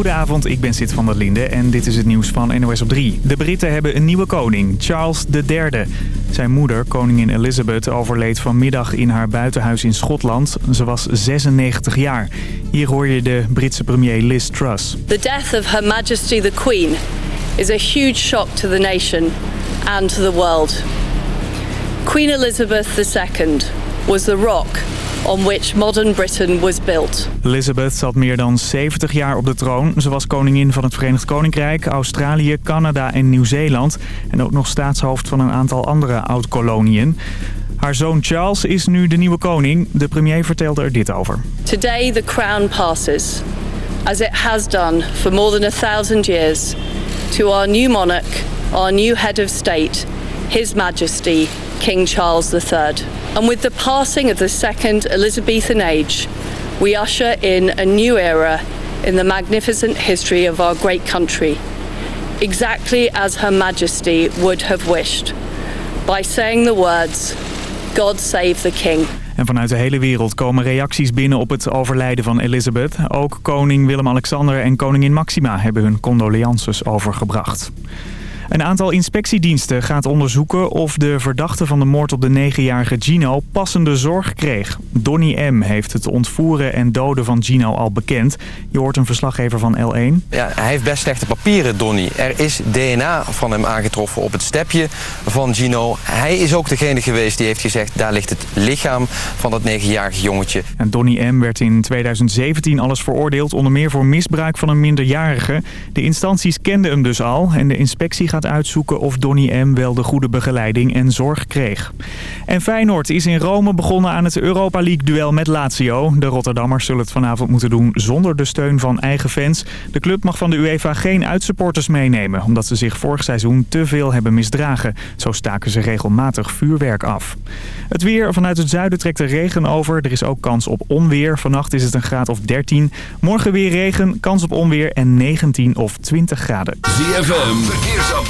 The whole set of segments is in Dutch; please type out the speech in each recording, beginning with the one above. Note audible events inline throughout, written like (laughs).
Goedenavond, ik ben Sid van der Linde en dit is het nieuws van NOS op 3. De Britten hebben een nieuwe koning, Charles III. Zijn moeder, koningin Elizabeth, overleed vanmiddag in haar buitenhuis in Schotland. Ze was 96 jaar. Hier hoor je de Britse premier Liz Truss. The death of Her Majesty the Queen is a huge shock to the nation and to the world. Queen Elizabeth II was the rock on which modern Britain was built. Elizabeth zat meer dan 70 jaar op de troon. Ze was koningin van het Verenigd Koninkrijk, Australië, Canada en Nieuw-Zeeland. En ook nog staatshoofd van een aantal andere oud-koloniën. Haar zoon Charles is nu de nieuwe koning. De premier vertelde er dit over. Today the crown passes, as it has done for more than a thousand years, to our new monarch, our new head of state, His Majesty King Charles III. And with the passing of the second Elizabethan age, we usher in a new era in the magnificent history of our great country, exactly as Her Majesty would have wished, by saying the words, God save the King. En vanuit de hele wereld komen reacties binnen op het overlijden van Elizabeth. Ook koning Willem-Alexander en koningin Maxima hebben hun condolences overgebracht. Een aantal inspectiediensten gaat onderzoeken of de verdachte van de moord op de 9-jarige Gino passende zorg kreeg. Donny M. heeft het ontvoeren en doden van Gino al bekend. Je hoort een verslaggever van L1. Ja, hij heeft best slechte papieren, Donny. Er is DNA van hem aangetroffen op het stepje van Gino. Hij is ook degene geweest die heeft gezegd... daar ligt het lichaam van dat 9-jarige jongetje. En Donny M. werd in 2017 alles veroordeeld... onder meer voor misbruik van een minderjarige. De instanties kenden hem dus al en de inspectie gaat uitzoeken of Donny M. wel de goede begeleiding en zorg kreeg. En Feyenoord is in Rome begonnen aan het Europa League-duel met Lazio. De Rotterdammers zullen het vanavond moeten doen zonder de steun van eigen fans. De club mag van de UEFA geen uitsupporters meenemen... omdat ze zich vorig seizoen te veel hebben misdragen. Zo staken ze regelmatig vuurwerk af. Het weer vanuit het zuiden trekt de regen over. Er is ook kans op onweer. Vannacht is het een graad of 13. Morgen weer regen, kans op onweer en 19 of 20 graden. ZFM.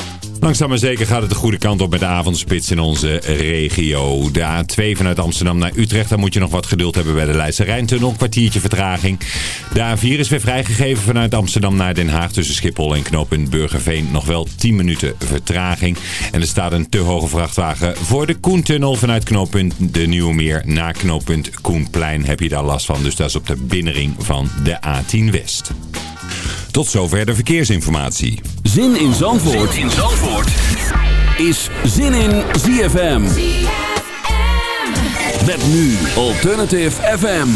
Langzaam maar zeker gaat het de goede kant op met de avondspits in onze regio. De A2 vanuit Amsterdam naar Utrecht. Daar moet je nog wat geduld hebben bij de Leidse Rijntunnel. Kwartiertje vertraging. De A4 is weer vrijgegeven vanuit Amsterdam naar Den Haag. Tussen Schiphol en knooppunt Burgerveen nog wel 10 minuten vertraging. En er staat een te hoge vrachtwagen voor de Koentunnel. Vanuit knooppunt De Nieuwe Meer naar knooppunt Koenplein heb je daar last van. Dus dat is op de binnenring van de A10 West. Tot zover de verkeersinformatie. Zin in Zandvoort, zin in Zandvoort. is Zin in ZFM. Met nu Alternative FM.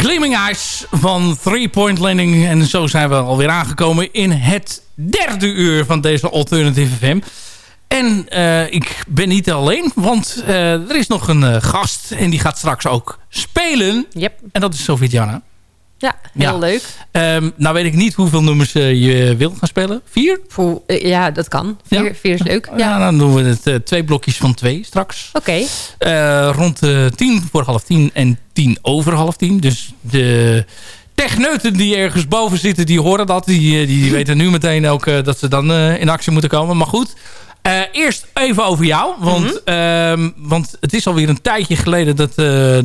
Gleaming Eyes van Three Point Landing. En zo zijn we alweer aangekomen in het derde uur van deze Alternative FM. En eh, ik ben niet alleen, want eh, er is nog een eh, gast. En die gaat straks ook spelen. Yep. En dat is Sofie-Jana. Ja, heel Ja. leuk. Ehm, nou weet ik niet hoeveel nummers eh, je wilt gaan spelen. Vier? Voor, eh, ja, dat kan. Vier, Ja. vier is leuk. Ja, Ja. dan doen we het eh, twee blokjes van twee straks. Oké. Rond tien voor half tien en tien over half tien. Dus de techneuten die ergens boven zitten, die horen dat. Die, die, die weten nu meteen ook dat ze dan in actie moeten komen. Maar goed, eerst even over jou. Want, ehm, want het is alweer een tijdje geleden dat,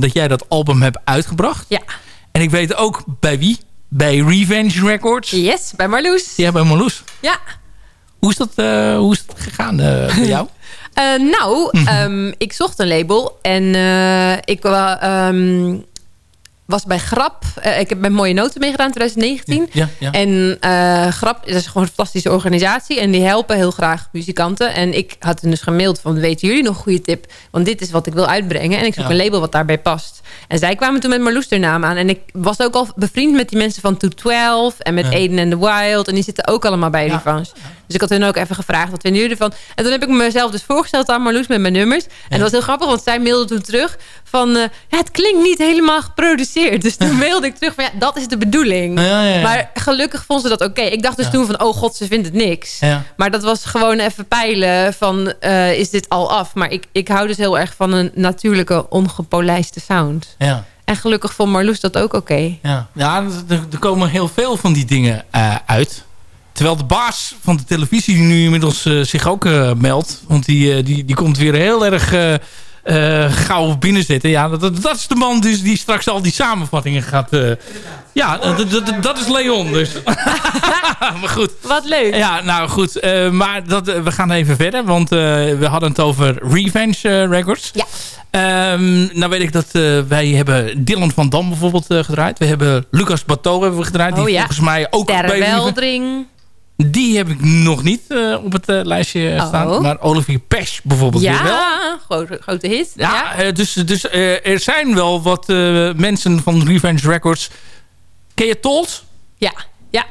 dat jij dat album hebt uitgebracht. Ja. En ik weet ook bij wie. Bij Revenge Records. Yes, bij Marloes. Ja, bij Marloes. Ja. Hoe is dat, eh, hoe is dat gegaan eh, bij (laughs) jou? Eh, nou, (laughs) ehm, ik zocht een label en ik ehm, was bij Grap. Eh, ik heb bij Mooie Noten meegedaan in 2019. Ja, ja. En eh, Grap is gewoon een fantastische organisatie. En die helpen heel graag muzikanten. En ik had hen dus gemaild van... weten jullie nog een goede tip? Want dit is wat ik wil uitbrengen. En ik zoek een label wat daarbij past. En zij kwamen toen met Marloes naam aan. En ik was ook al bevriend met die mensen van 212... en met. Aiden and the Wild. En die zitten ook allemaal bij Ja. Dus ik had hun ook even gevraagd... wat vinden jullie ervan? En toen heb ik mezelf dus voorgesteld aan Marloes met mijn nummers. En dat was heel grappig, want zij mailde toen terug... van, eh, ja, het klinkt niet helemaal geproduceerd. Dus toen mailde ik terug van, ja, dat is de bedoeling. Maar gelukkig vond ze dat oké. Ik dacht dus toen van, oh god, ze vindt het niks. Maar dat was gewoon even peilen van, eh, is dit al af? Maar ik, ik hou dus heel erg van een natuurlijke, ongepolijste sound. ja. En gelukkig vond Marloes dat ook oké. Ja, ja er, er komen heel veel van die dingen eh, uit. Terwijl de baas van de televisie nu inmiddels eh, zich ook eh, meldt. Want die, eh, die, die komt weer heel erg gauw binnenzitten. Ja, dat, dat, is de man dus die straks al die samenvattingen gaat... ja, dat- dat- dat is Leon dus. (laughs) maar goed. Wat leuk. Ja, nou goed. maar dat, we gaan even verder. Want we hadden het over Revenge Records. Ja. Ehm, nou weet ik dat wij hebben Dylan van Dam bijvoorbeeld eh, gedraaid. We hebben Lucas Bateau hebben we gedraaid. Oh die ja. volgens mij ook bij Revenge- Sterrenweldring. Die heb ik nog niet eh, op het eh, lijstje Oh. staan. Maar Olivier Pesch bijvoorbeeld weer wel. Ja, grote, grote hit. Ja, eh, dus, dus eh, er zijn wel wat eh, mensen van Revenge Records. Ken je Tolt? ja, ja.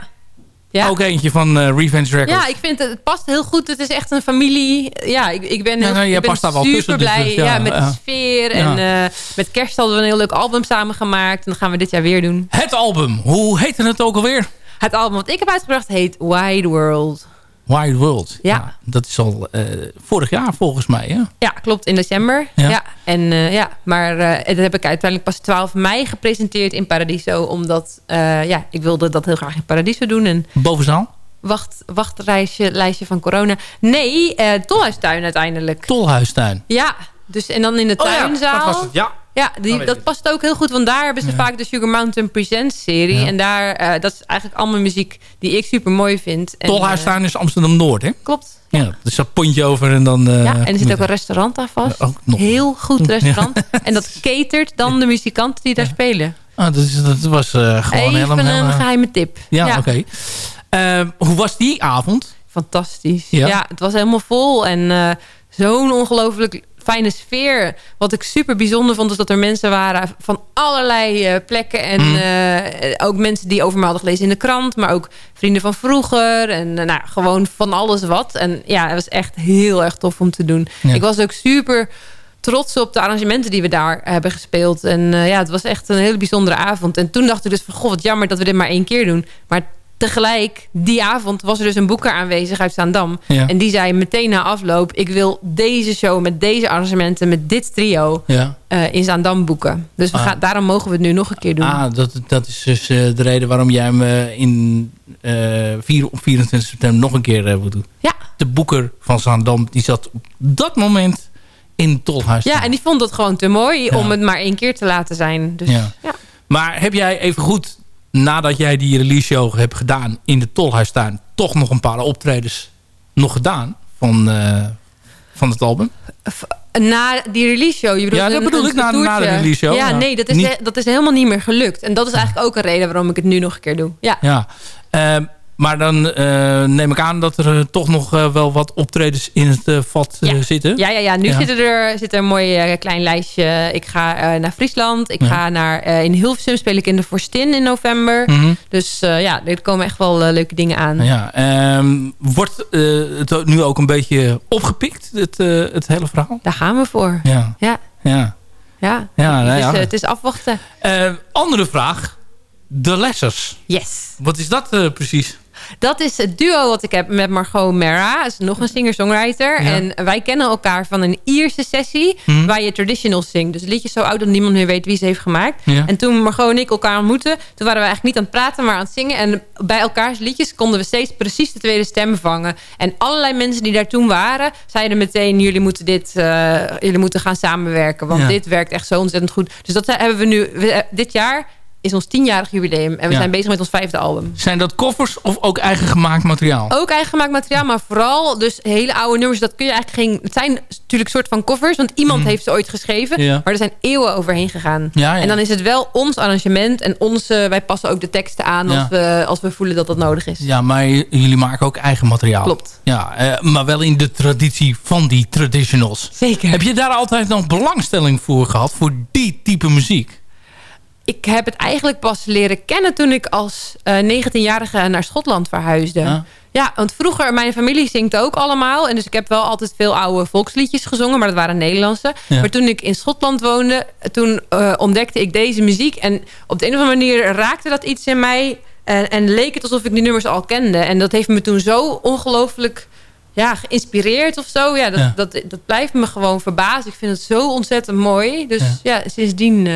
Ja. Ook eentje van eh, Revenge Records. Ja, ik vind het, het past heel goed. Het is echt een familie. Ja, ik, ik ben, Ja, nou, ik super tussen, dus, blij. dus, ja, ja, met ja. de sfeer. Ja. En eh, met kerst hadden we een heel leuk album samen gemaakt. En dat gaan we dit jaar weer doen. Het album. Hoe heette het ook alweer? Het album wat ik heb uitgebracht heet Wide World. Wide World. Ja. dat is al eh, vorig jaar volgens mij. Hè? Ja, klopt, in december. Ja. Ja. en, eh, ja, maar eh, dat heb ik uiteindelijk pas 12 mei gepresenteerd in Paradiso. Omdat eh, ja, ik wilde dat heel graag in Paradiso doen. En Bovenzaal. wacht, wachtlijstje lijstje van corona. Nee, eh Tolhuistuin uiteindelijk. Tolhuistuin. Ja, dus en dan in de Oh ja, tuinzaal. dat was het. Ja. Ja, die, dat past ook heel goed. Want daar hebben ze vaak de Sugar Mountain Presents serie. Ja. En daar, eh, dat is eigenlijk allemaal muziek die ik super mooi vind. En, Tolhuistuin is Amsterdam-Noord, hè? eh, klopt. Ja. Dus dat pontje over en dan... eh, ja, en er zit ook een restaurant daar vast. Ook nog. Heel goed restaurant. En dat (laughs) catert dan de muzikanten die daar spelen. Ah, dat, is, dat was eh, gewoon Even helemaal... een eh, geheime tip. ja, oké. Eh, hoe was die avond? Fantastisch. Ja? Ja. het was helemaal vol. En eh, zo'n ongelooflijk fijne sfeer. Wat ik super bijzonder vond, is dat er mensen waren van allerlei eh, plekken. En Mm. eh, ook mensen die over me hadden gelezen in de krant. Maar ook vrienden van vroeger. En eh, nou, gewoon van alles wat. En ja, het was echt heel erg tof om te doen. Ja. Ik was ook super trots op de arrangementen die we daar hebben gespeeld. En ja, het was echt een hele bijzondere avond. En toen dacht ik dus van, goh, wat jammer dat we dit maar één keer doen. Maar tegelijk, die avond was er dus een boeker aanwezig uit Zaandam. Ja. En die zei meteen na afloop... ik wil deze show met deze arrangementen, met dit trio... Ja. eh, in Zaandam boeken. Dus we Ah. gaan, daarom mogen we het nu nog een keer doen. Ah, dat, dat is dus eh, de reden waarom jij hem eh, in, eh, vier, op 24 september nog een keer moet doen. Ja. De boeker van Zaandam, die zat op dat moment in tolhuis. ja, en die vond het gewoon te mooi Ja. om het maar één keer te laten zijn. Dus ja. Maar heb jij even goed, nadat jij die release show hebt gedaan in de Tolhuistuin, toch nog een paar optredens nog gedaan van, eh, van het album? Na die release show. Je bedoelt Ja, dat een- bedoel een ik, na- na de release show, Ja, ja. nee, dat is, Niet- dat is helemaal niet meer gelukt. En dat is eigenlijk ook een reden waarom ik het nu nog een keer doe. Ja. Ja. Ehm, Maar dan eh, neem ik aan dat er eh, toch nog eh, wel wat optredens in het vat Ja. zitten. Ja, ja, ja. nu Ja. Zit, er, zit er een mooi klein lijstje. Ik ga naar Friesland. Ik Ja. ga naar, in Hilversum speel ik in de Forstin in november. Mhm. Dus ja, er komen echt wel leuke dingen aan. Ja, ehm, wordt het nu ook een beetje opgepikt, het, het hele verhaal? Daar gaan we voor. Ja, Ja, ja. ja. Ja, ja. eh, het is afwachten. Andere vraag. De Lessers. Yes. Wat is dat precies? Dat is het duo wat ik heb met Margot Mera. Dat is nog een singer-songwriter. Ja. En wij kennen elkaar van een Ierse sessie... Mhm. waar je traditionals zingt. Dus liedjes zo oud dat niemand meer weet wie ze heeft gemaakt. Ja. En toen Margot en ik elkaar ontmoetten... toen waren we eigenlijk niet aan het praten, maar aan het zingen. En bij elkaars liedjes konden we steeds precies de tweede stem vangen. En allerlei mensen die daar toen waren... zeiden meteen, jullie moeten, dit, eh, jullie moeten gaan samenwerken. Want Ja. dit werkt echt zo ontzettend goed. Dus dat hebben we nu... dit jaar is ons tienjarig jubileum. En we Ja. zijn bezig met ons vijfde album. Zijn dat koffers of ook eigen gemaakt materiaal? Ook eigen gemaakt materiaal, maar vooral dus hele oude nummers. Dat kun je eigenlijk geen. Het zijn natuurlijk soort van covers, want iemand Mhm. heeft ze ooit geschreven. Ja. Maar er zijn eeuwen overheen gegaan. Ja. En dan is het wel ons arrangement en onze. Wij passen ook de teksten aan als, we, als we voelen dat dat nodig is. Ja, maar jullie maken ook eigen materiaal. Klopt. Ja, eh, maar wel in de traditie van die traditionals. Zeker. Heb je daar altijd nog belangstelling voor gehad? Voor die type muziek? Ik heb het eigenlijk pas leren kennen toen ik als eh 19-jarige naar Schotland verhuisde. Ja. Ja. want vroeger, mijn familie zingt ook allemaal. En dus ik heb wel altijd veel oude volksliedjes gezongen, maar dat waren Nederlandse. Ja. Maar toen ik in Schotland woonde, toen eh, ontdekte ik deze muziek. En op de een of andere manier raakte dat iets in mij. En, en leek het alsof ik die nummers al kende. En dat heeft me toen zo ongelooflijk ja, geïnspireerd of zo. Ja, dat, Ja. Dat, dat blijft me gewoon verbazen. Ik vind het zo ontzettend mooi. Dus Ja. ja, sindsdien... eh,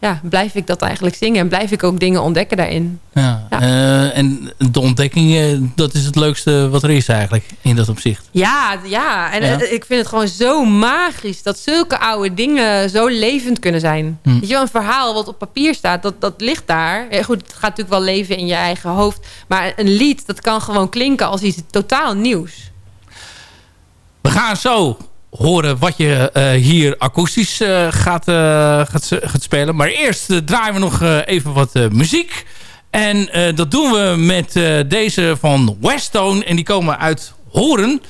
ja, blijf ik dat eigenlijk zingen. En blijf ik ook dingen ontdekken daarin. Ja. Ja. eh, en de ontdekking, dat is het leukste wat er is eigenlijk in dat opzicht. Ja, ja. En Ja. eh, ik vind het gewoon zo magisch... dat zulke oude dingen zo levend kunnen zijn. Hm. Weet je wel, een verhaal wat op papier staat, dat, dat ligt daar. Ja, goed, het gaat natuurlijk wel leven in je eigen hoofd. Maar een lied, dat kan gewoon klinken als iets totaal nieuws. We gaan zo horen wat je eh, hier akoestisch eh, gaat, eh, gaat, gaat spelen. Maar eerst draaien we nog even wat muziek. En dat doen we met deze van Westone. En die komen uit Horen.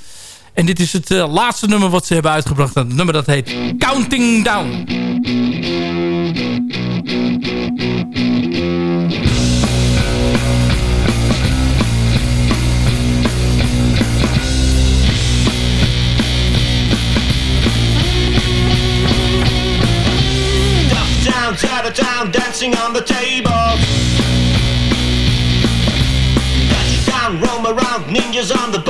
En dit is het laatste nummer wat ze hebben uitgebracht. Het nummer dat heet Counting Down. Down, out of town, dancing on the table. Touchdown, roam around, ninjas on the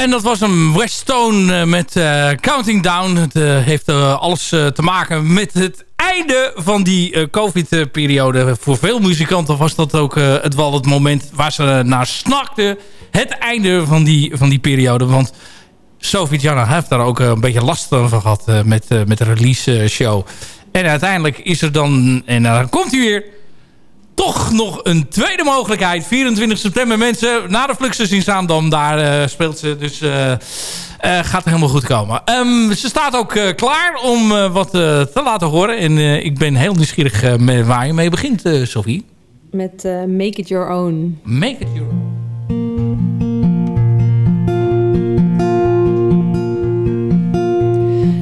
En dat was een Weststone eh, met eh, Counting Down. Het eh, heeft alles te maken met het einde van die COVID-periode. Voor veel muzikanten was dat ook het wel het moment waar ze naar snakten. Het einde van die, van die periode. Want Sophie Janna heeft daar ook een beetje last van gehad eh, met, met de release show. En uiteindelijk is er dan, en dan komt hij weer, toch nog een tweede mogelijkheid. 24 september mensen, na de Fluxus in Zaandam, daar eh, speelt ze. Dus eh, eh, gaat helemaal goed komen. Ehm, ze staat ook klaar om wat te laten horen. En ik ben heel nieuwsgierig met waar je mee begint, Sophie. Met Make It Your Own. Make it your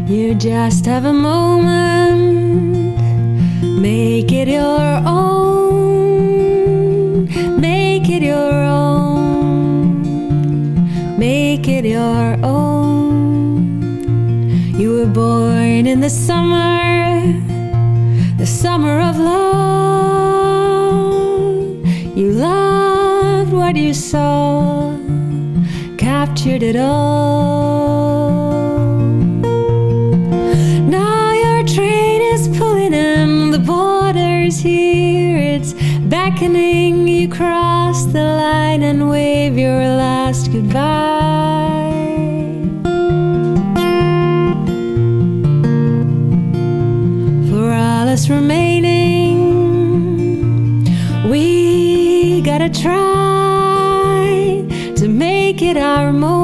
You just have a moment, make it your own, make it your own. You were born in the summer, the summer of love. You loved what you saw, captured it all. Now your train is pulling in, the border's here. It's beckoning you cross the line and wave your last goodbye. For all us remaining, we gotta try to make it our moment,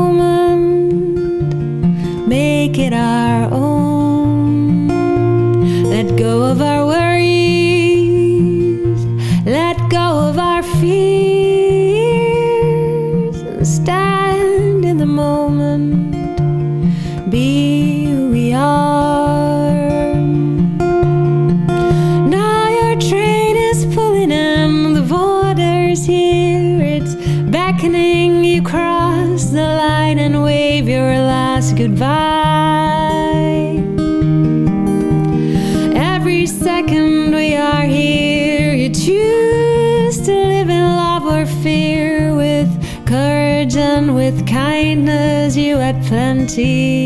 had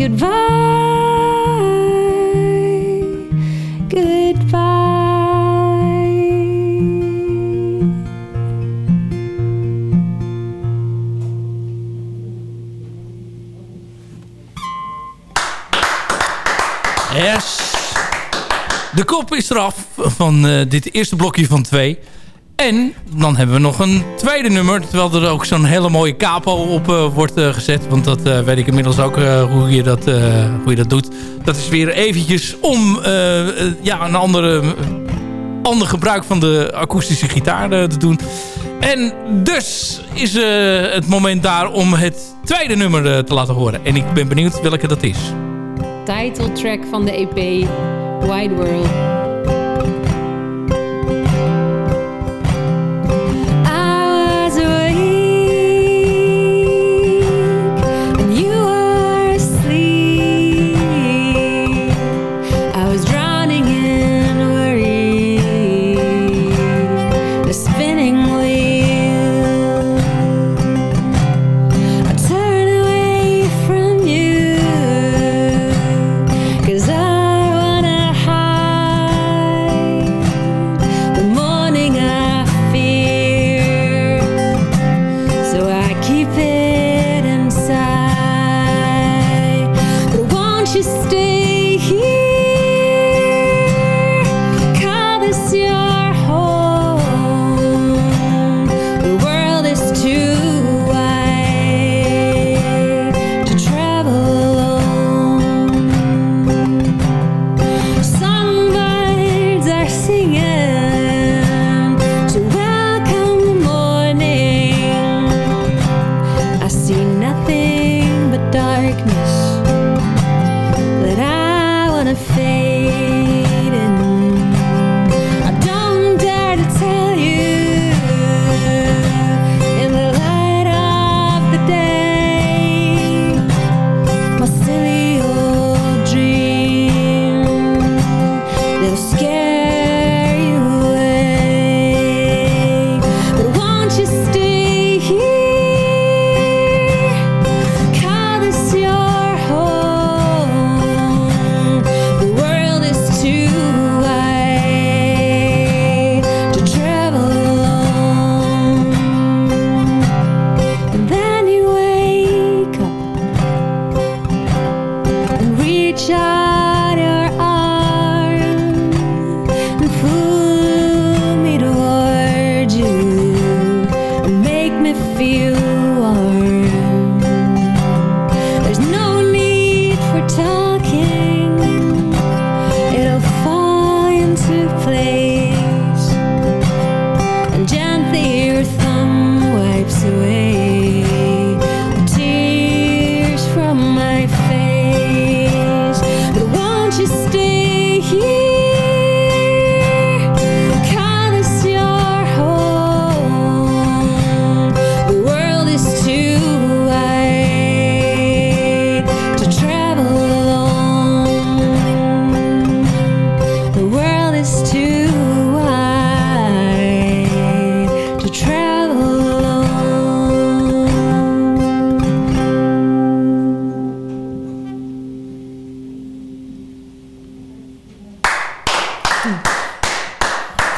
goodbye. Goodbye. Yes. De kop is eraf van eh, dit eerste blokje van twee. En dan hebben we nog een tweede nummer. Terwijl er ook zo'n hele mooie capo op eh, wordt eh, gezet. Want dat eh, weet ik inmiddels ook hoe, je dat, hoe je dat doet. Dat is weer eventjes om ja, een andere, ander gebruik van de akoestische gitaar te doen. En dus is het moment daar om het tweede nummer te laten horen. En ik ben benieuwd welke dat is. Title track van de EP Wide World.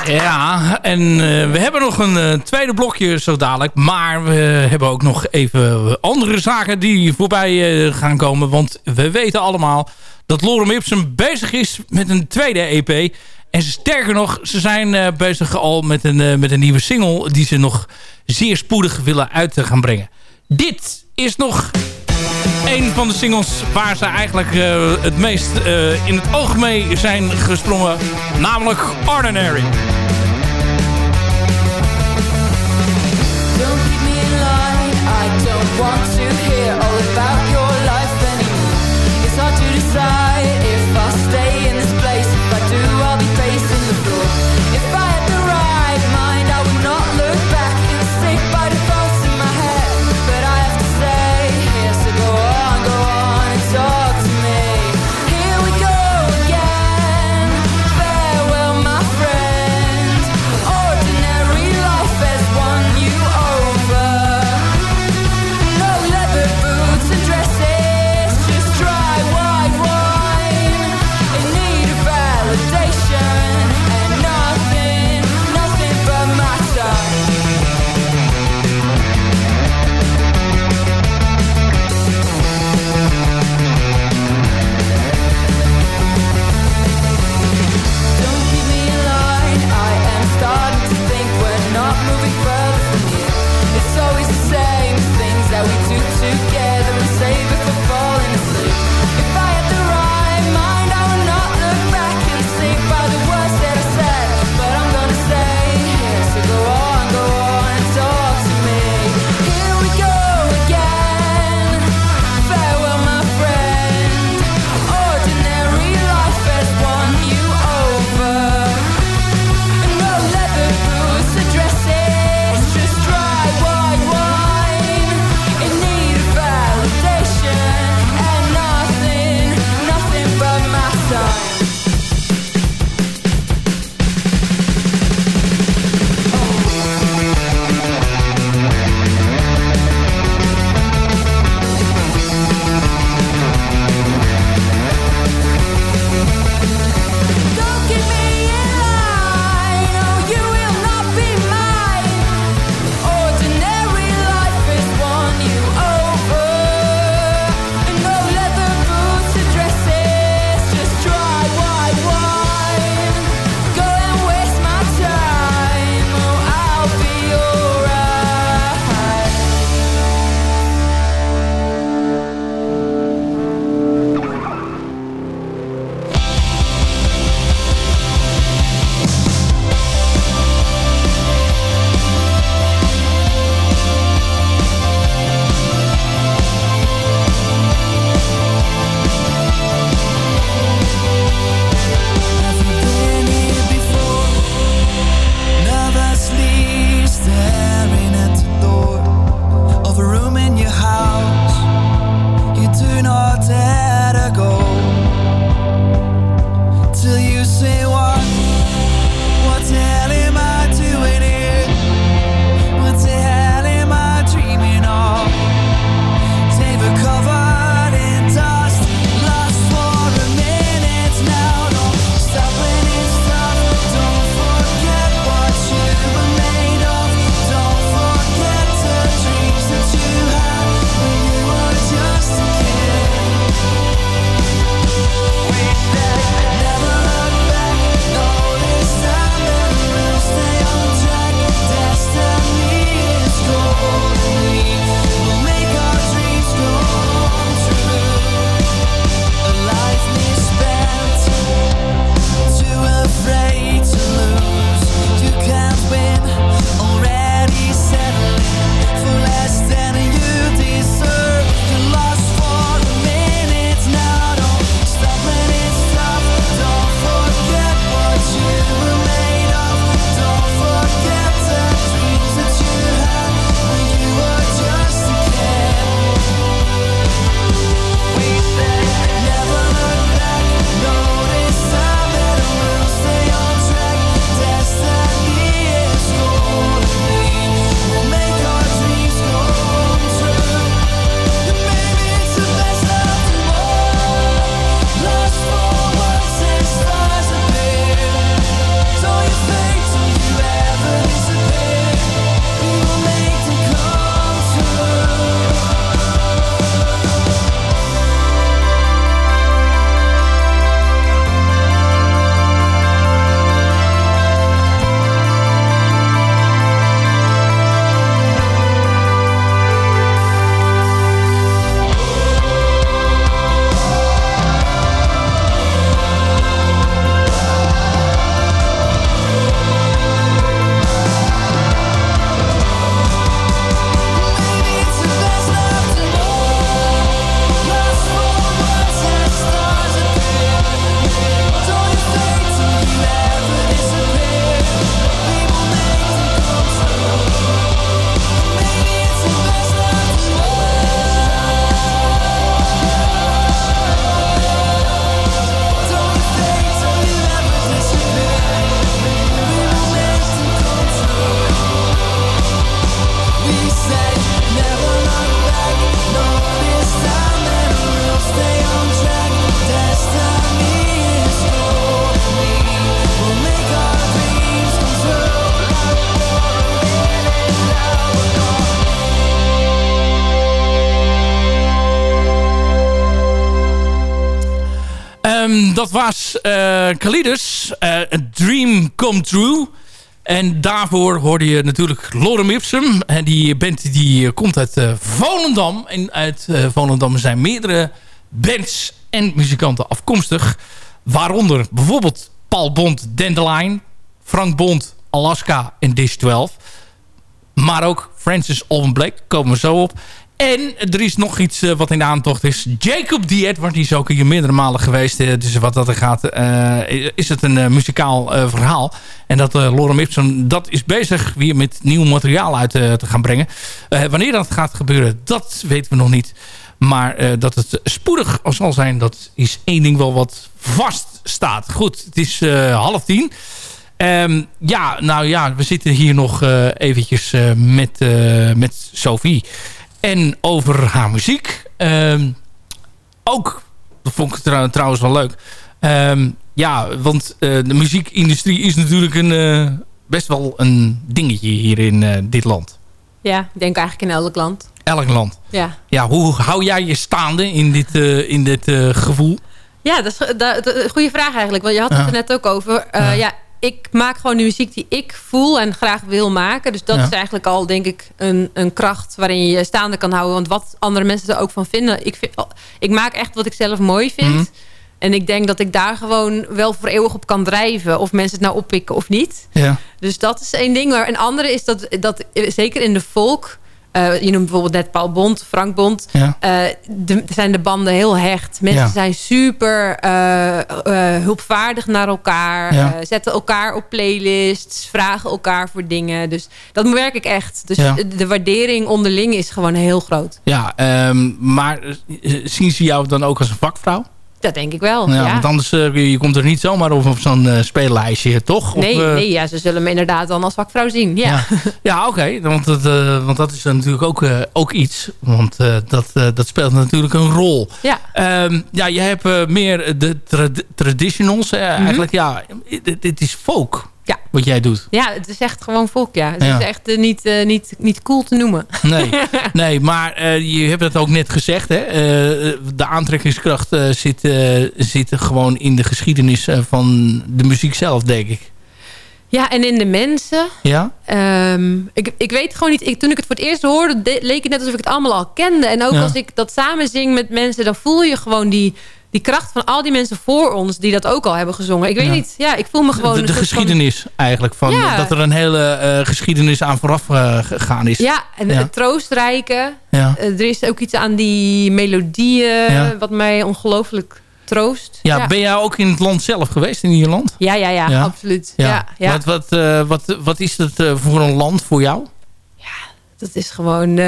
Ja, en eh, we hebben nog een eh, tweede blokje zo dadelijk. Maar we hebben ook nog even andere zaken die voorbij eh, gaan komen. Want we weten allemaal dat Lorem Ipsum bezig is met een tweede EP. En sterker nog, ze zijn bezig al met een, met een nieuwe single... die ze nog zeer spoedig willen uit te gaan brengen. Dit is nog een van de singles waar ze eigenlijk eh, het meest eh, in het oog mee zijn gesprongen. Namelijk Ordinary. Don't me. I don't want was eh Kalidas, eh, A Dream Come True. En daarvoor hoorde je natuurlijk Lorem Ipsum. En die band die eh, komt uit Volendam. En uit Volendam zijn meerdere bands en muzikanten afkomstig. Waaronder bijvoorbeeld Paul Bond, Dandelion. Frank Bond, Alaska en Dish 12. Maar ook Francis Alban Blake, komen we zo op. En er is nog iets eh, wat in de aantocht is. Jacob D. Edward, die is ook hier meerdere malen geweest. eh, dus wat dat er gaat, eh, is het een muzikaal verhaal. En dat Lorem Ipsum, dat is bezig weer met nieuw materiaal uit te gaan brengen. Wanneer dat gaat gebeuren, dat weten we nog niet. Maar dat het spoedig zal zijn, dat is één ding wel wat vast staat. Goed, het is half tien. Ehm, ja, nou ja, we zitten hier nog eventjes met, met Sophie. En over haar muziek. Ehm, ook, dat vond ik trou- trouwens wel leuk. Ehm, ja, want eh, de muziekindustrie is natuurlijk een, eh, best wel een dingetje hier in eh, dit land. Ja, ik denk eigenlijk in elk land. Elk land. Ja. Ja, hoe hou jij je staande in dit, in dit gevoel? Ja, dat is dat- dat- een goede vraag eigenlijk. Want je had het er net ook over. Ja. Ik maak gewoon de muziek die ik voel en graag wil maken. Dus dat Ja. is eigenlijk al, denk ik, een, een kracht waarin je je staande kan houden. Want wat andere mensen er ook van vinden. Ik, vind, ik maak echt wat ik zelf mooi vind. Mhm. En ik denk dat ik daar gewoon wel voor eeuwig op kan drijven. Of mensen het nou oppikken of niet. Ja. Dus dat is één ding. Maar een andere is dat, dat zeker in de volk... eh, je noemt bijvoorbeeld net Paul Bond, Frank Bond. Ja. eh, de, zijn de banden heel hecht. Mensen Ja. zijn super eh, hulpvaardig naar elkaar. Ja. zetten elkaar op playlists. Vragen elkaar voor dingen. Dus dat merk ik echt. Dus de, de waardering onderling is gewoon heel groot. Ja, ehm, maar zien ze jou dan ook als een vakvrouw? Dat denk ik wel. Ja, ja. Want anders uh, je komt er niet zomaar op, op zo'n uh, speellijstje, toch? Nee, of, uh, nee ja, ze zullen me inderdaad dan als vakvrouw zien. Ja, ja. ja oké. Okay, want, dat, want dat is natuurlijk ook, ook iets. Want dat, dat speelt natuurlijk een rol. Ja, um, ja jij hebt meer de tra traditionals. Mm -hmm. Eigenlijk, ja, dit is folk. Ja. Wat jij doet. Ja, het is echt gewoon volk, ja. Het ja. is echt uh, niet, uh, niet, niet cool te noemen. Nee, (laughs) nee maar uh, je hebt het ook net gezegd. Hè? de aantrekkingskracht zit, zit gewoon in de geschiedenis van de muziek zelf, denk ik. Ja, en in de mensen. Ja? Um, ik, ik weet gewoon niet. Ik, toen ik het voor het eerst hoorde, de, leek het net alsof ik het allemaal al kende. En ook ja. als ik dat samen zing met mensen, dan voel je gewoon die die kracht van al die mensen voor ons die dat ook al hebben gezongen. Ik weet ja. niet, ja, ik voel me gewoon... De, de geschiedenis van... eigenlijk, van ja. dat er een hele uh, geschiedenis aan vooraf uh, gegaan is. Ja, en ja. het troostrijke. Uh, er is ook iets aan die melodieën wat mij ongelooflijk troost. Ja, ben jij ook in het land zelf geweest, in Ierland? Ja, ja, ja, absoluut. Ja. Ja, Wat, wat, wat, wat is dat voor een land voor jou? Ja, dat is gewoon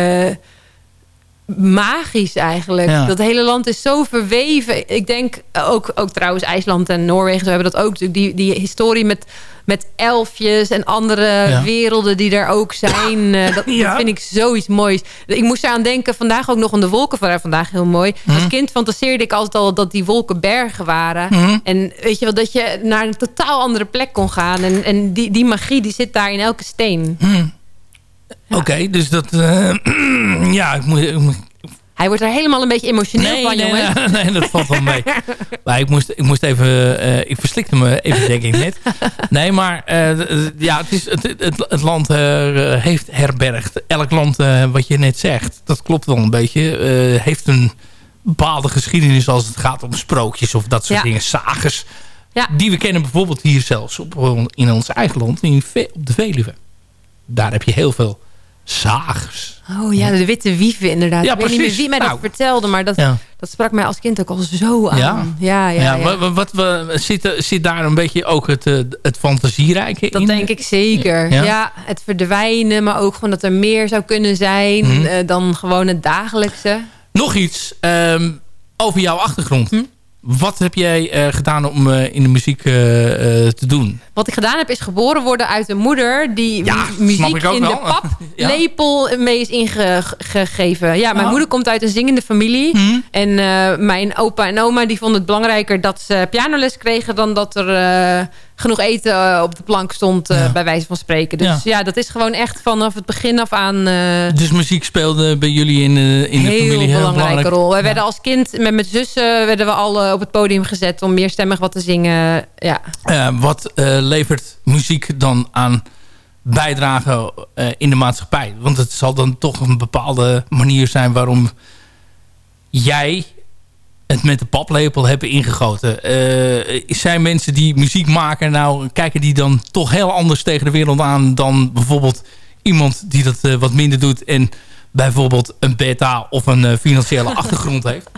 magisch eigenlijk. Ja. Dat hele land is zo verweven. Ik denk ook, ook trouwens IJsland en Noorwegen, zo hebben dat ook natuurlijk. Die, die historie met, met elfjes en andere ja. werelden die er ook zijn. (laughs) Uh, dat, ja. dat, vind ik zoiets moois. Ik moest eraan denken, vandaag ook nog aan de wolken. Vandaag heel mooi. Mm. Als kind fantaseerde ik altijd al dat die wolken bergen waren. Mm -hmm. En weet je wel, dat je naar een totaal andere plek kon gaan. En, en die, die magie die zit daar in elke steen. Mm. Oké, okay, dus dat... Uh, (clears throat) ja, ik moet, ik moet, Hij wordt er helemaal een beetje emotioneel nee, van, nee, jongen. Nee, (laughs) nee, dat valt wel mee. (laughs) maar ik moest, ik moest even... Uh, ik verslikte me even, denk ik net. Nee, maar uh, ja, het, is, het, het, het land heeft herbergd. Elk land, wat je net zegt, dat klopt wel een beetje, heeft een bepaalde geschiedenis als het gaat om sprookjes of dat soort ja. dingen. Sagers. Ja. Die we kennen bijvoorbeeld hier zelfs op, in ons eigen land, in, op de Veluwe daar heb je heel veel zagers. Oh ja, de witte wieven inderdaad. Ja, ik weet precies. niet meer wie mij nou. dat vertelde, maar dat, ja. dat sprak mij als kind ook al zo aan. Ja, ja, ja. ja, ja. Wat, wat, zit, zit daar een beetje ook het, het fantasierijke dat in? Dat denk ik zeker. Ja. ja. het verdwijnen, maar ook gewoon dat er meer zou kunnen zijn mm -hmm. uh, dan gewoon het dagelijkse. Nog iets um, over jouw achtergrond. Hm? Wat heb jij uh, gedaan om uh, in de muziek uh, te doen? wat ik gedaan heb is geboren worden uit een moeder... die Ja, muziek in wel. de (laughs) Ja. paplepel mee is ingegeven. Ja, mijn Ah. moeder komt uit een zingende familie. Mhm. En eh, mijn opa en oma die vonden het belangrijker dat ze pianoles kregen... dan dat er eh, genoeg eten eh, op de plank stond, eh, Ja. bij wijze van spreken. Dus ja. dat is gewoon echt vanaf het begin af aan... eh, Dus muziek speelde bij jullie in, de in de familie heel belangrijke belangrijk. rol. We Ja. werden als kind met mijn zussen werden we al op het podium gezet om meerstemmig wat te zingen. Ja. Wat levert muziek dan aan bijdrage eh, in de maatschappij? Want het zal dan toch een bepaalde manier zijn waarom jij het met de paplepel hebt ingegoten. Eh, zijn mensen die muziek maken, nou kijken die dan toch heel anders tegen de wereld aan dan bijvoorbeeld iemand die dat eh, wat minder doet en bijvoorbeeld een beta of een eh, financiële (laughs) achtergrond heeft?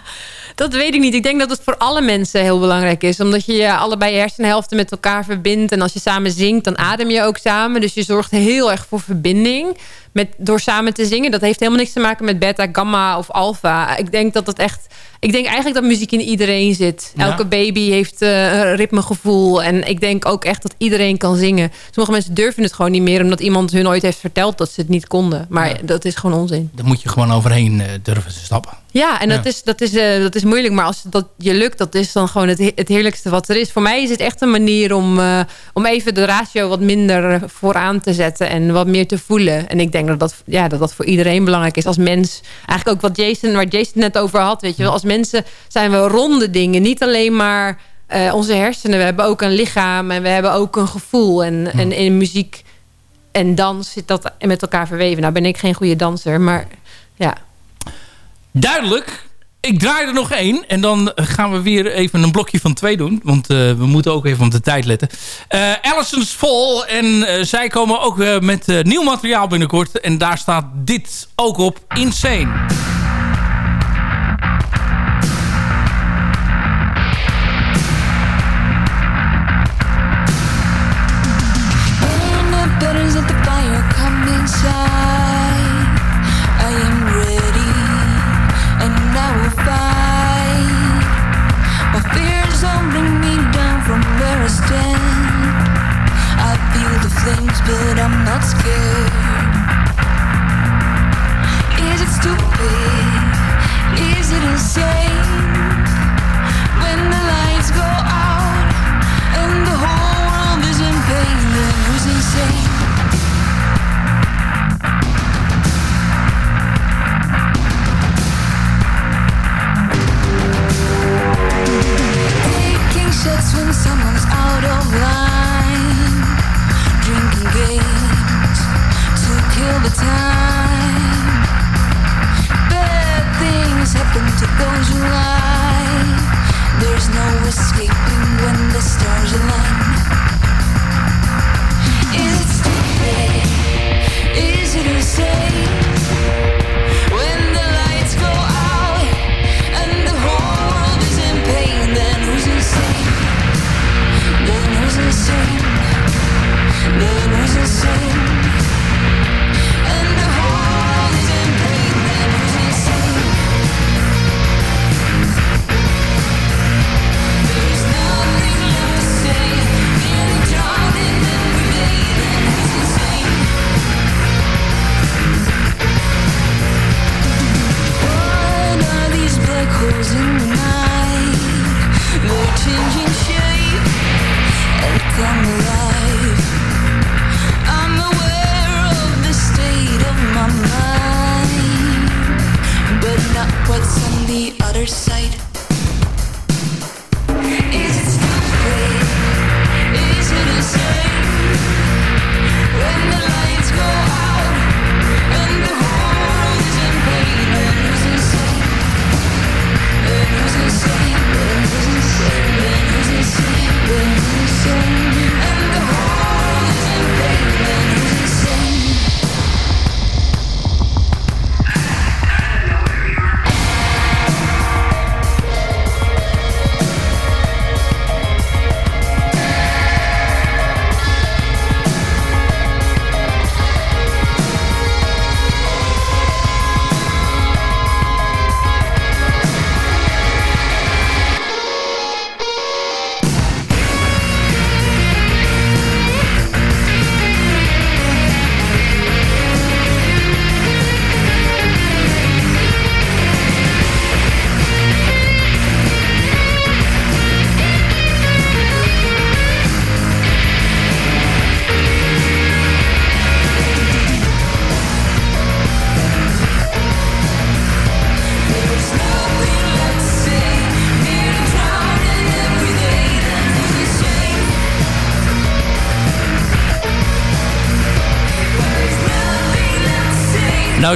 Dat weet ik niet. Ik denk dat het voor alle mensen heel belangrijk is. Omdat je je allebei hersenhelften met elkaar verbindt. En als je samen zingt, dan adem je ook samen. Dus je zorgt heel erg voor verbinding. Met, door samen te zingen. Dat heeft helemaal niks te maken met beta, gamma of alpha. Ik denk dat het echt... Ik denk eigenlijk dat muziek in iedereen zit. Ja. Elke baby heeft eh, een ritmegevoel. En ik denk ook echt dat iedereen kan zingen. Sommige mensen durven het gewoon niet meer... omdat iemand hun ooit heeft verteld dat ze het niet konden. Maar Ja. dat is gewoon onzin. Daar moet je gewoon overheen eh, durven te stappen. Ja, en dat. Is, dat, is, eh, dat is moeilijk. Maar als dat je lukt, dat is dan gewoon het, he- het heerlijkste wat er is. Voor mij is het echt een manier om, om even de ratio wat minder vooraan te zetten. En wat meer te voelen. En ik denk dat dat, ja, dat dat voor iedereen belangrijk is. Als mens, eigenlijk ook wat Jason, waar Jason net over had. Weet je wel, als mensen zijn we ronde dingen. Niet alleen maar eh, onze hersenen. We hebben ook een lichaam en we hebben ook een gevoel. En, en in muziek en dans zit dat met elkaar verweven. Nou ben ik geen goede danser, maar ja... Duidelijk. Ik draai er nog één. En dan gaan we weer even een blokje van twee doen. Want eh, we moeten ook even op de tijd letten. Eh Allison's Fall. En eh, zij komen ook met nieuw materiaal binnenkort. En daar staat dit ook op. Insane.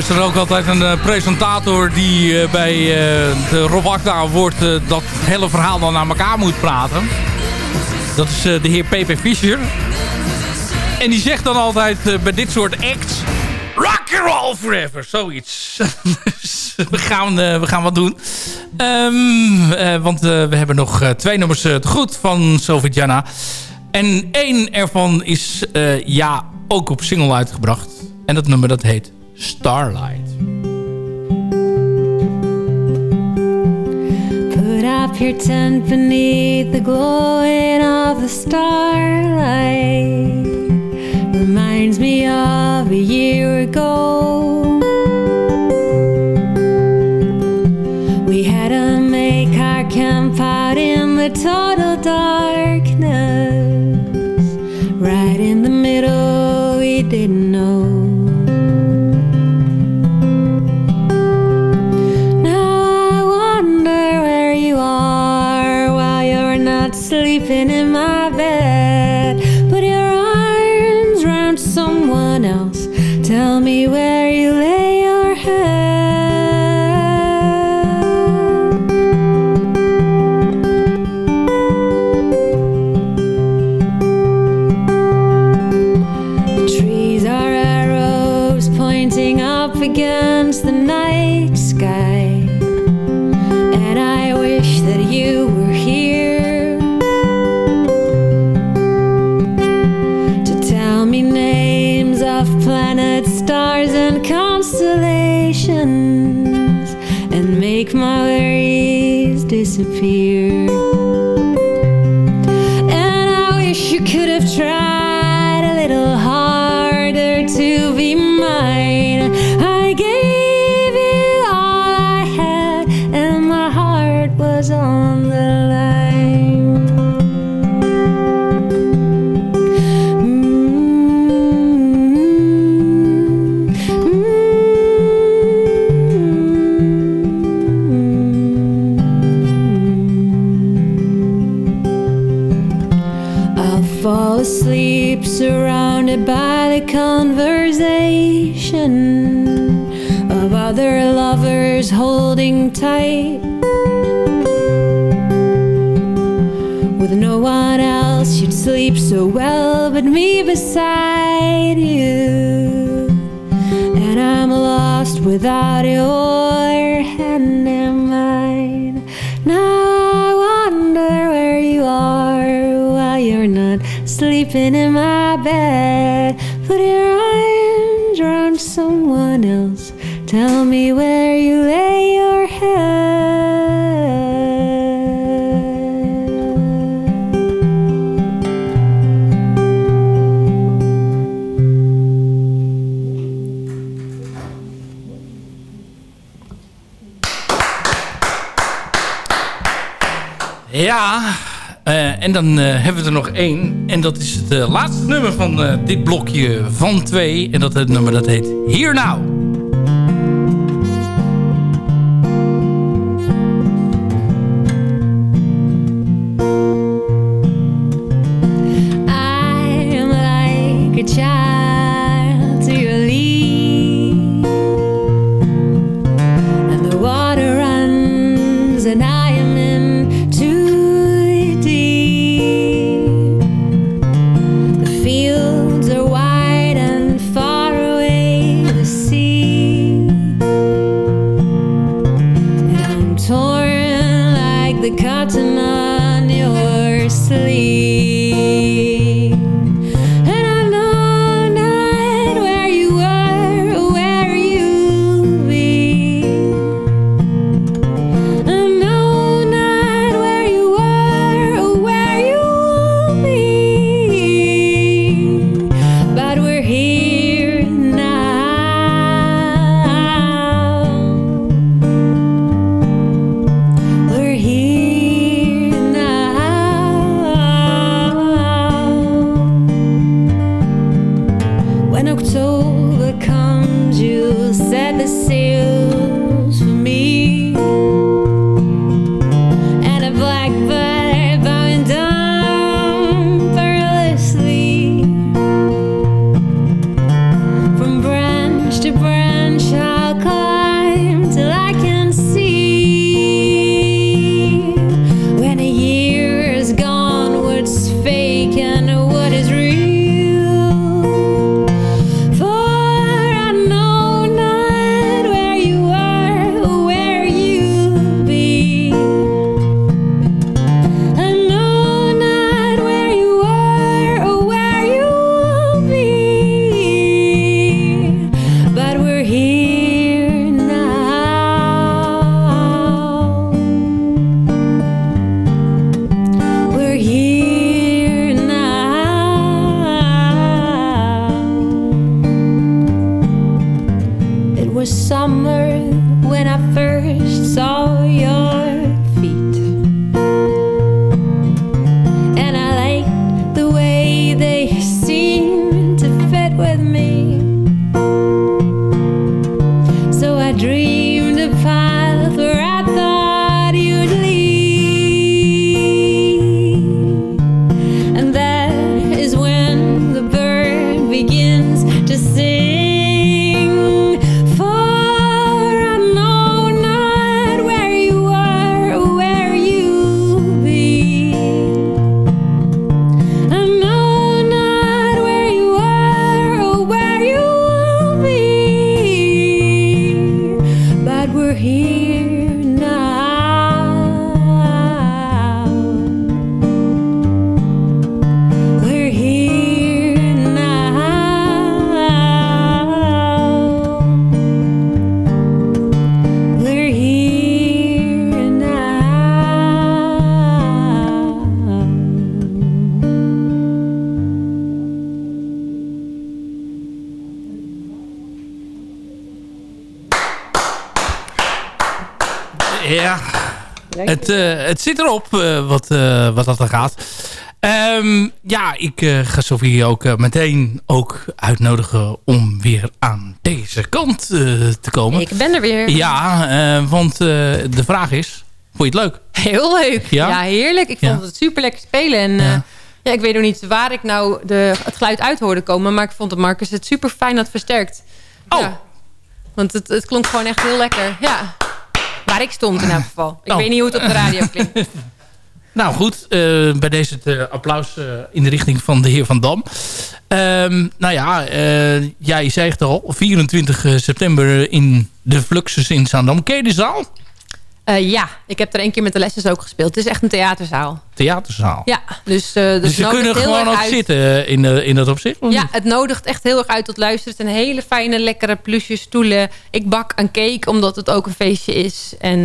Is er ook altijd een eh, presentator die eh, bij eh, de Rob Akda Award eh, dat hele verhaal dan naar elkaar moet praten. Dat is de heer P.P. Fischer. En die zegt dan altijd bij dit soort acts... Rock and roll forever, zoiets. (laughs) we gaan, we gaan wat doen. Ehm, eh, want we hebben nog twee nummers te goed van Sovjetjana. En één ervan is ja ook op single uitgebracht. En dat nummer dat heet Starlight. Put up your tent beneath the glowing of the starlight. Reminds me of a year ago. We had to make our camp out in the total darkness. Right in the middle, we didn't know. Disappear. Beside nog één. En dat is het eh, laatste nummer van eh, dit blokje van twee. En dat het nummer dat heet Here Now. Zit erop eh, wat, eh, wat dat er gaat. Ehm, ja, ik eh, ga Sofie ook meteen ook uitnodigen om weer aan deze kant te komen. Ik ben er weer. Ja, want de vraag is, vond je het leuk? Heel leuk. Ja? Ja, heerlijk. Ik vond het super lekker spelen. En Ja. ja. ik weet nog niet waar ik nou de, het geluid uit hoorde komen. Maar ik vond dat Marcus het super fijn had versterkt. Oh. Ja. Want het, het klonk gewoon echt heel lekker. Ja. Waar ik stond in elk geval. Ik Oh. weet niet hoe het op de radio klinkt. (laughs) Nou goed, eh, bij deze het, eh, applaus eh, in de richting van de heer Van Dam. Ehm, nou ja, zei het al. 24 september in de Fluxus in Zaandam. Ken je de zaal? Eh, ja, ik heb er een keer met de lesjes ook gespeeld. Het is echt een theaterzaal. Theaterzaal. Ja, dus, eh dus, dus ze nodigt kunnen gewoon ook uit. zitten in, eh, in dat opzicht? Ja, niet? het nodigt echt heel erg uit tot luisteren. Het zijn hele fijne, lekkere plusje stoelen. Ik bak een cake, omdat het ook een feestje is. En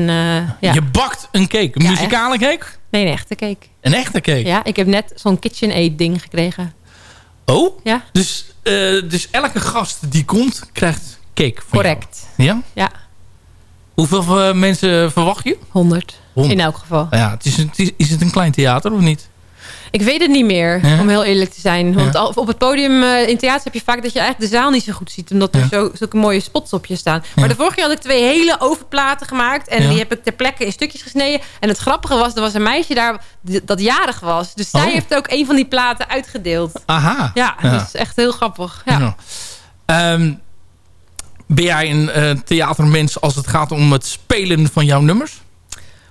ja. Je bakt een cake. Een Ja, muzikale cake? Nee, een echte cake. Een echte cake? Ja, ik heb net zo'n KitchenAid ding gekregen. Oh? Ja, Dus, dus elke gast die komt, krijgt cake correct. jou. Ja? Ja, Hoeveel eh, mensen verwacht je? 100. 100. In elk geval. Ja, het is, het is, is het een klein theater of niet? Ik weet het niet meer, Ja? om heel eerlijk te zijn. Want Ja. op het podium eh, in theater heb je vaak dat je eigenlijk de zaal niet zo goed ziet. Omdat er zo, zulke mooie spots op je staan. Maar de vorige keer had ik twee hele overplaten gemaakt. En die heb ik ter plekke in stukjes gesneden. En het grappige was, er was een meisje daar dat jarig was. Dus zij Oh. heeft ook een van die platen uitgedeeld. Aha. Ja, dat is echt heel grappig. Ja. Ja. Ben jij een eh, theatermens als het gaat om het spelen van jouw nummers?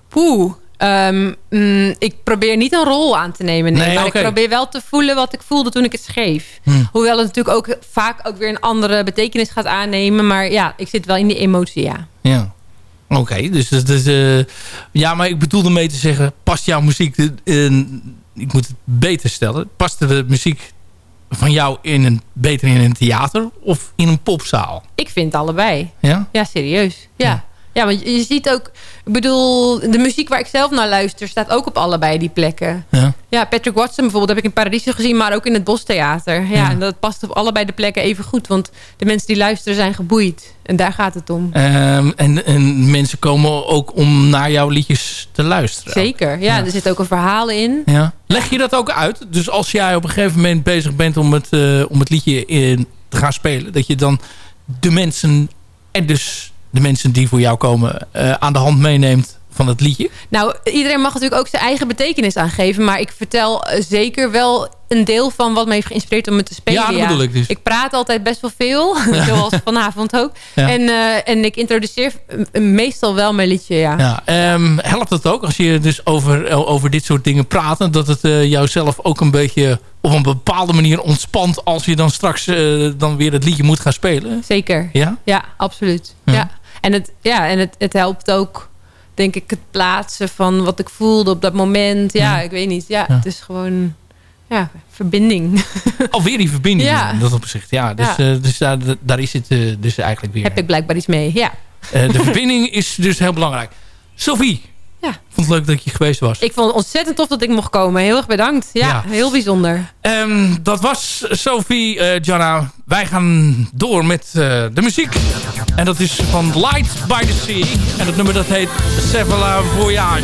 Poeh. Ehm, mm, ik probeer niet een rol aan te nemen. Nee, Nee, maar ik probeer wel te voelen wat ik voelde toen ik het schreef. Hmm. Hoewel het natuurlijk ook vaak ook weer een andere betekenis gaat aannemen. Maar ja, ik zit wel in die emotie, ja. Ja. Oké, dus, dus, dus, eh, ja, maar ik bedoelde mee te zeggen, past jouw muziek, eh, ik moet het beter stellen, past de muziek van jou in een, beter in een theater of in een popzaal? Ik vind allebei. Ja? Ja, serieus. Ja. ja. Want je je ziet ook... Ik bedoel, de muziek waar ik zelf naar luister... staat ook op allebei die plekken. Ja. Ja, Patrick Watson bijvoorbeeld heb ik in Paradiso gezien... maar ook in het Bostheater. Ja, Ja. en dat past op allebei de plekken even goed. Want de mensen die luisteren zijn geboeid. En daar gaat het om. Ehm, en, en mensen komen ook om naar jouw liedjes te luisteren. Zeker. Ja, er zit ook een verhaal in. Ja. Leg je dat ook uit? Dus als jij op een gegeven moment bezig bent om het, eh, om het liedje in te gaan spelen... dat je dan de mensen en dus de mensen die voor jou komen... eh, aan de hand meeneemt van het liedje? Nou, iedereen mag natuurlijk ook zijn eigen betekenis aangeven. Maar ik vertel eh, zeker wel een deel van wat me heeft geïnspireerd om het te spelen. Ja, dat bedoel ik dus. Ik praat altijd best wel veel. (laughs) (laughs) zoals vanavond ook. Ja. En, eh, en ik introduceer meestal wel mijn liedje, ja. Ja, ehm, helpt het ook als je dus over, over dit soort dingen praat... dat het eh jou zelf ook een beetje op een bepaalde manier ontspant... als je dan straks dan weer het liedje moet gaan spelen? Zeker. Ja? Ja, absoluut. Ja. En, het, ja, en het, het helpt ook, denk ik, het plaatsen van wat ik voelde op dat moment. Ja, Ja. ik weet niet. Ja, Ja. het is gewoon ja, verbinding. Alweer die verbinding Ja. in dat opzicht. Ja, dus, Ja. eh, dus daar, daar is het eh, dus eigenlijk weer. Heb ik blijkbaar iets mee, ja. Eh, de verbinding is dus heel belangrijk. Sophie, Ja. Ik vond het leuk dat je geweest was. Ik vond het ontzettend tof dat ik mocht komen. Heel erg bedankt. Ja, Ja. heel bijzonder. Ehm, dat was Sophie, eh Jana. Wij gaan door met eh, de muziek. En dat is van Light by the Sea. En het nummer dat heet Sevilla Voyage.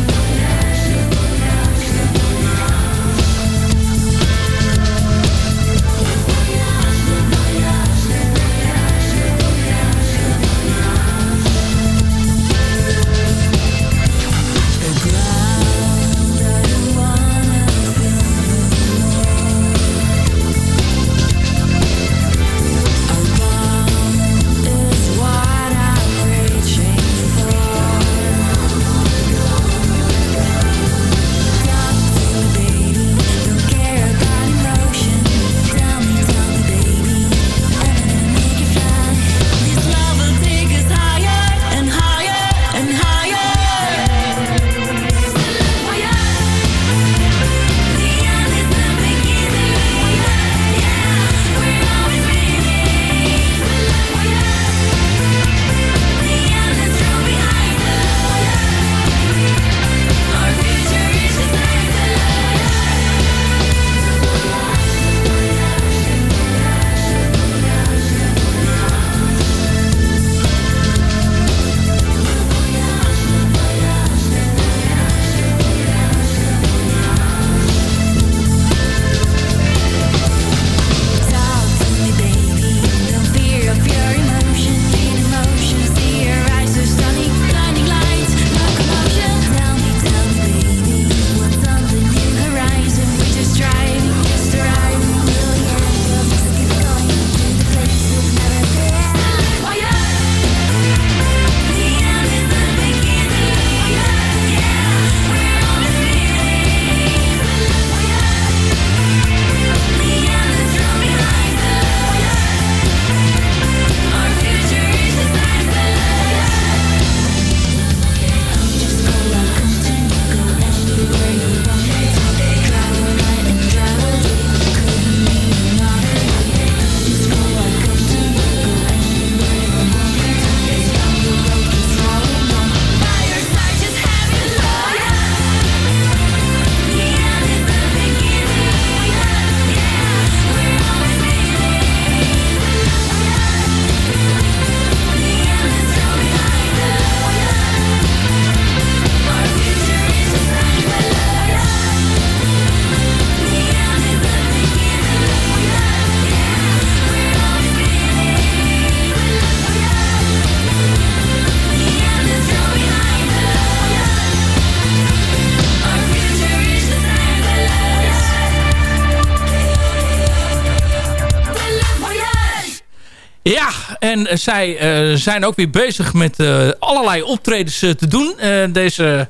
Ja, en eh, zij eh, zijn ook weer bezig met eh, allerlei optredens te doen. Deze...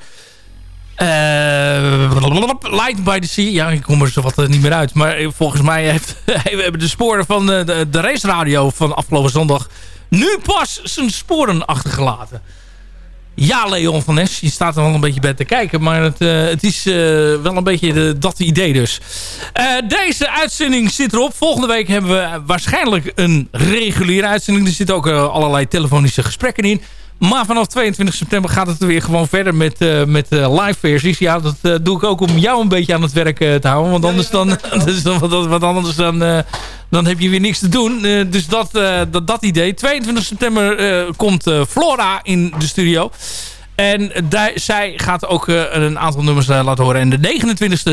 Light by the Sea. Ja, ik kom er zo wat niet meer uit. Maar volgens mij heeft, (laughs) hebben de sporen van de, de raceradio van afgelopen zondag... nu pas zijn sporen achtergelaten. Ja, Leon van Nes, je staat er wel een beetje bij te kijken. Maar het, eh, het is eh, wel een beetje dat idee dus. Eh, deze uitzending zit erop. Volgende week hebben we waarschijnlijk een reguliere uitzending. Er zitten ook allerlei telefonische gesprekken in. Maar vanaf 22 september gaat het weer gewoon verder met, eh, met eh, live versies. Ja, dat eh, doe ik ook om jou een beetje aan het werk te houden. Want anders dan, dus (laughs) dan, wat, wat anders dan, dan heb je weer niks te doen. Dus dat, dat, dat idee. 22 september komt Flora in de studio. En zij gaat ook een aantal nummers laten horen. En de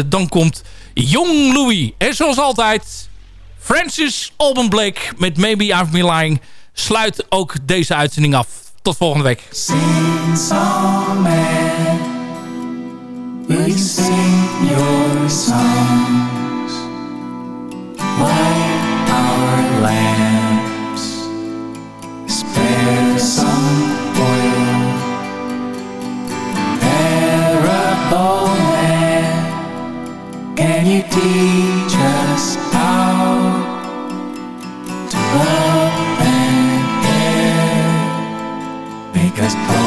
29e dan komt Jong Louis. En zoals altijd, Francis Alban Blake met Maybe I've Been Lying sluit ook deze uitzending af. Tot volgende week. Sing sing your songs? Our lamps, spare some oil. Parable man, can you teach us how to love Make